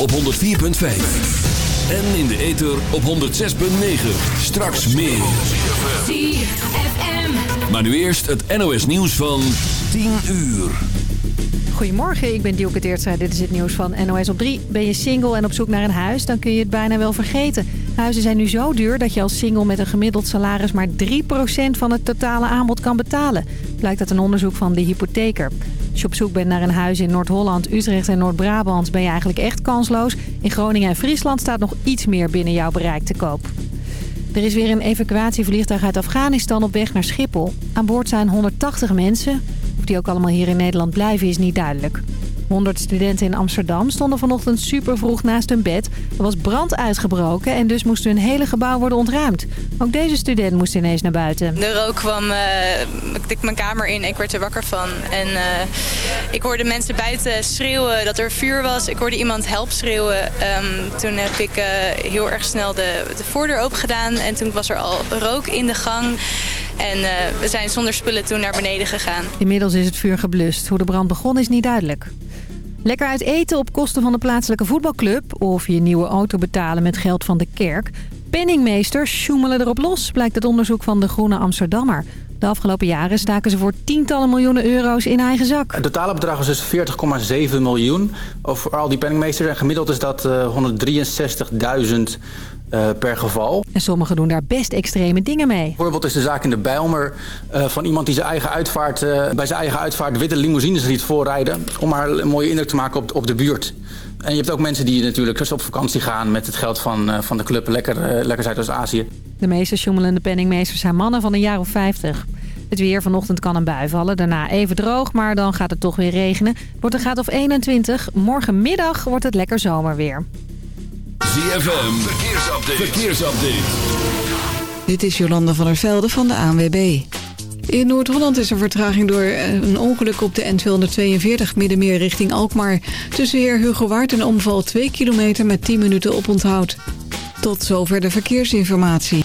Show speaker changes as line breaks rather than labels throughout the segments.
op 104.5. En in de ether op 106.9. Straks meer. Maar nu eerst het NOS nieuws van 10 uur.
Goedemorgen, ik ben Dielke Teertstra. Dit is het nieuws van NOS op 3. Ben je single en op zoek naar een huis, dan kun je het bijna wel vergeten. Huizen zijn nu zo duur dat je als single met een gemiddeld salaris... maar 3% van het totale aanbod kan betalen. Blijkt uit een onderzoek van de hypotheker. Als je op zoek bent naar een huis in Noord-Holland, Utrecht en Noord-Brabant... ben je eigenlijk echt kansloos. In Groningen en Friesland staat nog iets meer binnen jouw bereik te koop. Er is weer een evacuatievliegtuig uit Afghanistan op weg naar Schiphol. Aan boord zijn 180 mensen. Of die ook allemaal hier in Nederland blijven is niet duidelijk. 100 studenten in Amsterdam stonden vanochtend super vroeg naast hun bed. Er was brand uitgebroken en dus moest hun hele gebouw worden ontruimd. Ook deze student moest ineens naar buiten.
De rook kwam ik dik mijn kamer in. Ik werd er wakker van. En eh, ik hoorde mensen buiten schreeuwen dat er vuur was. Ik hoorde iemand help schreeuwen. Ehm, toen heb ik eh, heel erg snel de, de voordeur open gedaan. En toen was er al rook in de gang. En we zijn zonder spullen toen naar beneden gegaan.
Inmiddels is het vuur geblust. Hoe de brand begon is niet duidelijk. Lekker uit eten op kosten van de plaatselijke voetbalclub... of je nieuwe auto betalen met geld van de kerk. Penningmeesters sjoemelen erop los, blijkt het onderzoek van de Groene Amsterdammer. De afgelopen jaren staken ze voor tientallen miljoenen euro's in eigen zak.
Het totale bedrag was dus 40,7 miljoen over al die penningmeesters. En gemiddeld is dat uh, 163.000 uh, per geval.
En sommigen doen daar best extreme dingen mee.
Bijvoorbeeld is de zaak in de Bijlmer uh, van iemand die zijn eigen uitvaart, uh, bij zijn eigen uitvaart witte limousines liet voorrijden. Om maar een mooie indruk te maken op, op de buurt. En je hebt ook mensen die natuurlijk dus op vakantie gaan met het geld van, van de club Lekker, lekker Zuidoost-Azië.
De meeste sjoemelende penningmeesters zijn mannen van een jaar of 50. Het weer vanochtend kan een bui vallen, daarna even droog, maar dan gaat het toch weer regenen. Wordt een graad of 21. Morgenmiddag wordt het lekker zomerweer.
ZFM, verkeersupdate. verkeersupdate.
Dit is Jolanda van der Velde van de ANWB. In Noord-Holland is er vertraging door een ongeluk op de N242 middenmeer richting Alkmaar. Tussen Heer Hugo Waard en omval 2 kilometer met 10 minuten op onthoud. Tot zover de verkeersinformatie.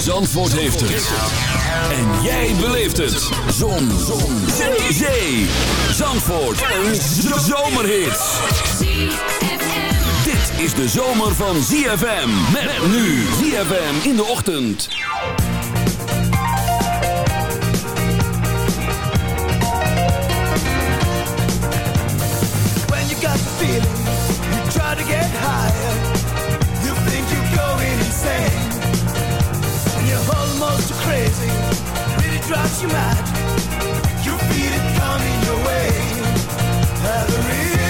Zandvoort heeft het. En jij beleeft het. Zon. Zon. Zee. Zee. Zandvoort. Een zomerhit. Dit is de zomer van ZFM. Met nu ZFM in de ochtend.
When you got the feeling, you try to get higher. You think you're going insane. Really drives you mad. You feel it coming your way. Have a real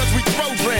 Cause
we throw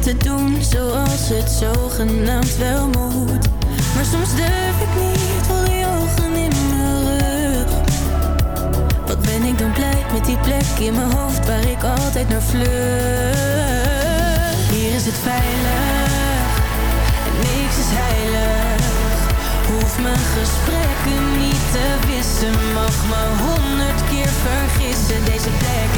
te doen zoals het zogenaamd wel moet. Maar soms durf ik niet, voor die ogen in mijn rug. Wat ben ik dan blij met die plek in mijn hoofd waar ik altijd naar vlug. Hier is het veilig en niks is heilig. Hoef mijn gesprekken niet te wissen, mag maar honderd keer vergissen deze plek.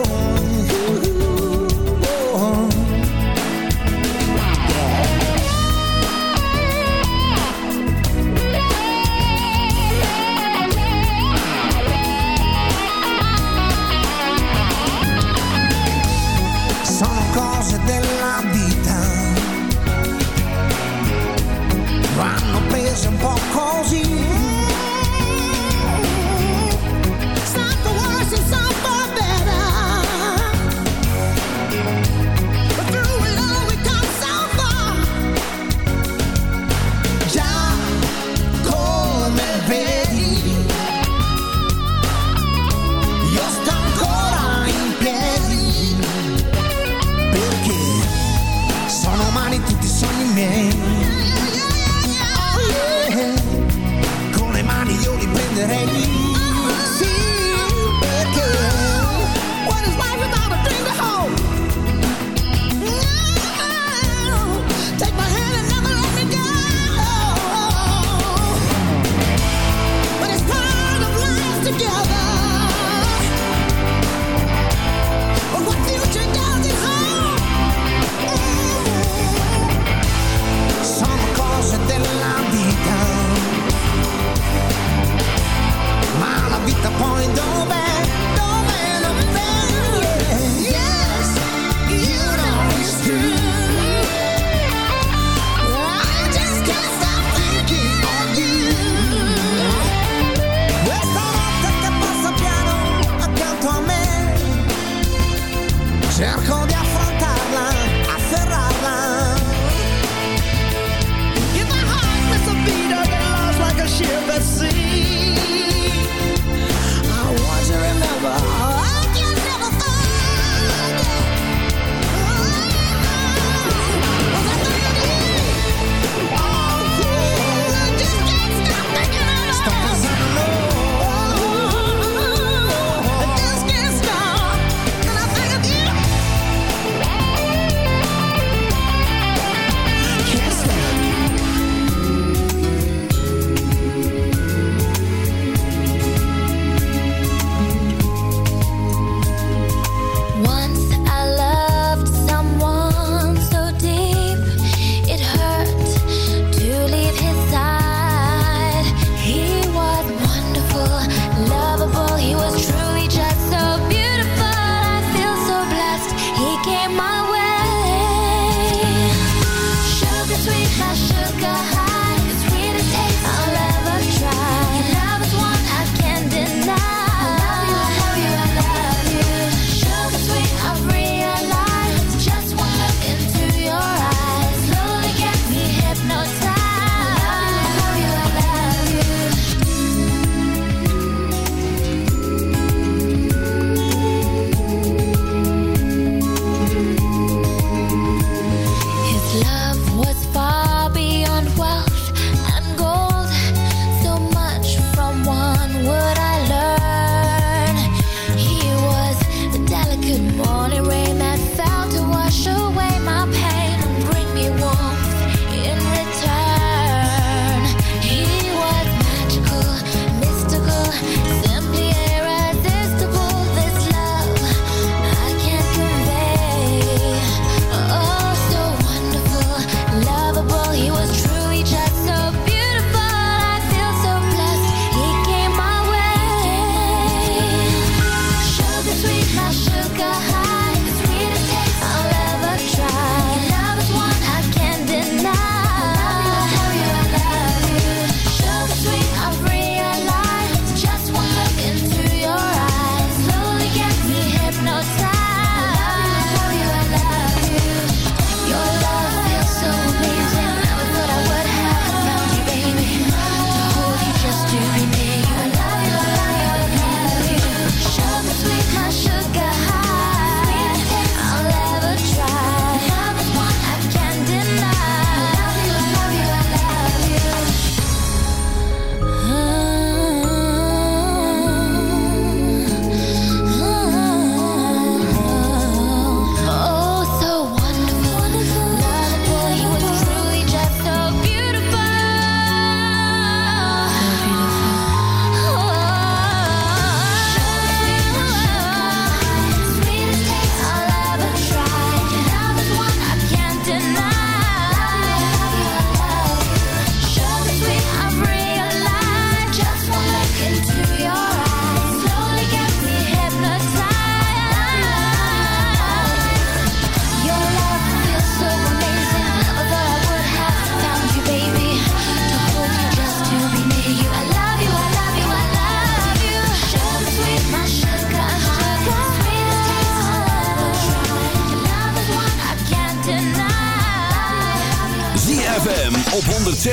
is and
pop